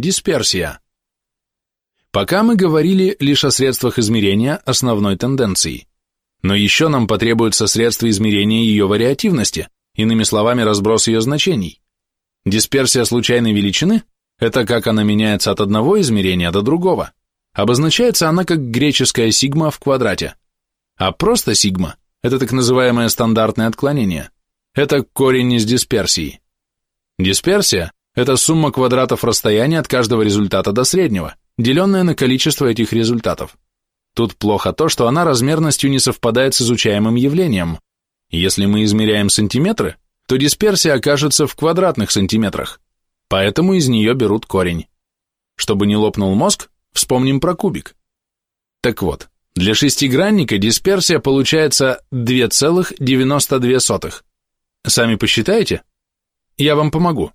Дисперсия. Пока мы говорили лишь о средствах измерения основной тенденции. Но еще нам потребуются средства измерения ее вариативности, иными словами, разброс ее значений. Дисперсия случайной величины – это как она меняется от одного измерения до другого. Обозначается она как греческая сигма в квадрате. А просто сигма – это так называемое стандартное отклонение. Это корень из дисперсии. Дисперсия – это сумма квадратов расстояния от каждого результата до среднего, деленная на количество этих результатов. Тут плохо то, что она размерностью не совпадает с изучаемым явлением. Если мы измеряем сантиметры, то дисперсия окажется в квадратных сантиметрах, поэтому из нее берут корень. Чтобы не лопнул мозг, вспомним про кубик. Так вот, для шестигранника дисперсия получается 2,92. Сами посчитайте. Я вам помогу.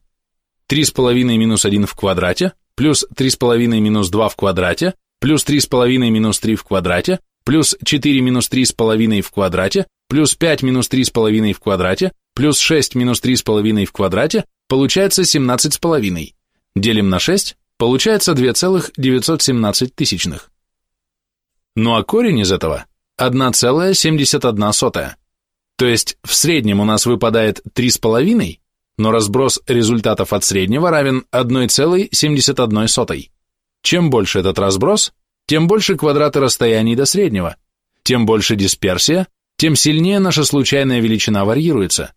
3,5 минус 1 в квадрате, плюс 3,5 минус 2 в квадрате, плюс 3,5 минус 3 в квадрате, плюс 4 минус 3,5 в квадрате, плюс 5 минус 3,5 в квадрате, плюс 6 минус 3,5 в квадрате, получается 17,5. Делим на 6, получается 2,917 тысячных. Ну а корень из этого 1,71. То есть в среднем у нас выпадает 3,5, но разброс результатов от среднего равен 1,71. Чем больше этот разброс, тем больше квадраты расстояний до среднего, тем больше дисперсия, тем сильнее наша случайная величина варьируется.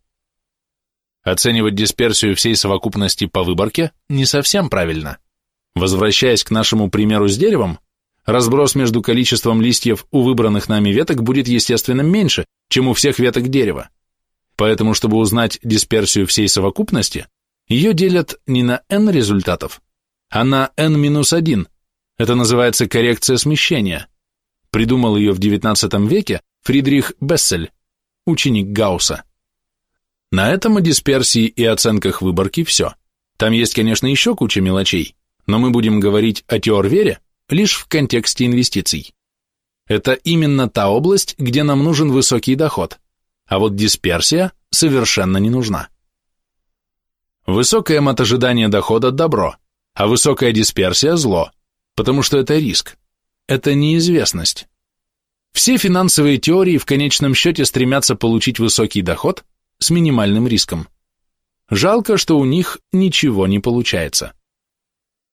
Оценивать дисперсию всей совокупности по выборке не совсем правильно. Возвращаясь к нашему примеру с деревом, разброс между количеством листьев у выбранных нами веток будет естественно меньше, чем у всех веток дерева. Поэтому, чтобы узнать дисперсию всей совокупности, ее делят не на n результатов, а на n-1. Это называется коррекция смещения. Придумал ее в XIX веке Фридрих Бессель, ученик Гаусса. На этом о дисперсии и оценках выборки все. Там есть, конечно, еще куча мелочей, но мы будем говорить о теорвере лишь в контексте инвестиций. Это именно та область, где нам нужен высокий доход, а вот дисперсия совершенно не нужна. Высокое мотожидание дохода – добро, а высокая дисперсия – зло, потому что это риск, это неизвестность. Все финансовые теории в конечном счете стремятся получить высокий доход с минимальным риском. Жалко, что у них ничего не получается.